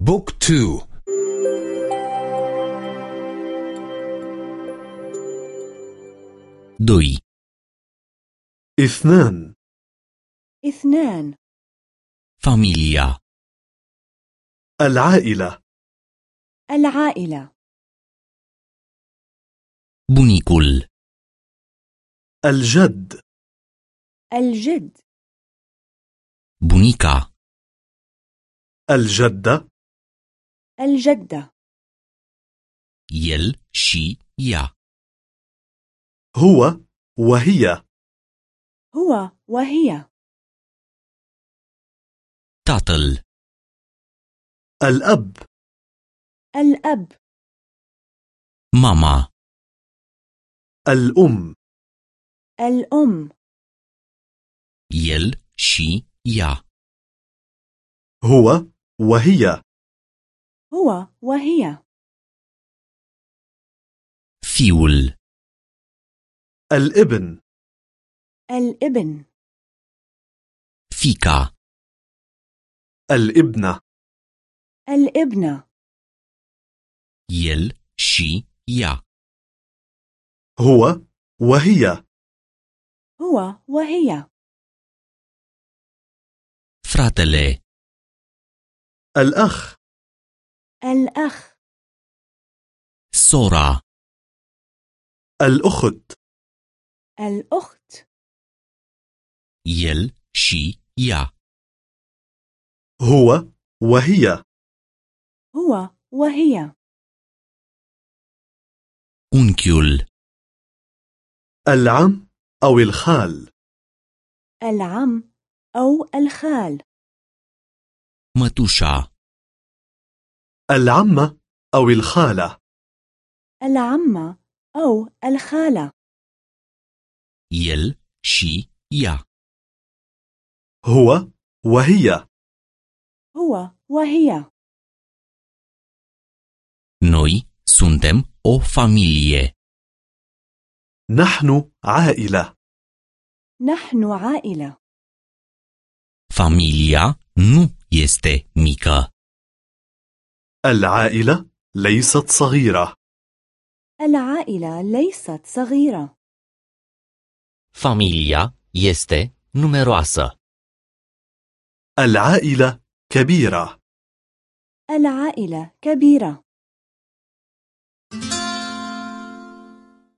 Book two. Doi. اثنان. اثنان. Familia. العائلة. العائلة. Bunicul. الجد. الجد. بونيكا. الجدة. الجدة. يل شي يا. هو وهي. هو وهي. تاتل الأب. الأب. ماما. الأم. الأم. يل شي يا. هو وهي. هو وهي. فيول. الإبن. الإبن. فيكا. الإبنة. الابنة يل شي يا. هو وهي. هو وهي. فراتele الأخ. الأخ. سورا الأخت. الأخت. يل شي يا. هو وهي. هو وهي. unchiul العم أو الخال. العم أو الخال. mătușa العمة أو الخالة. العمة أو الخالة. el și ea هو وهي. هو وهي. Noi suntem o familie. نحن عائلة. نحن عائلة. Familia nu este mică. العائلة ليست صغيرة. العائلة ليست صغيرة. Familia este numeroasă. العائلة كبيرة. العائلة كبيرة.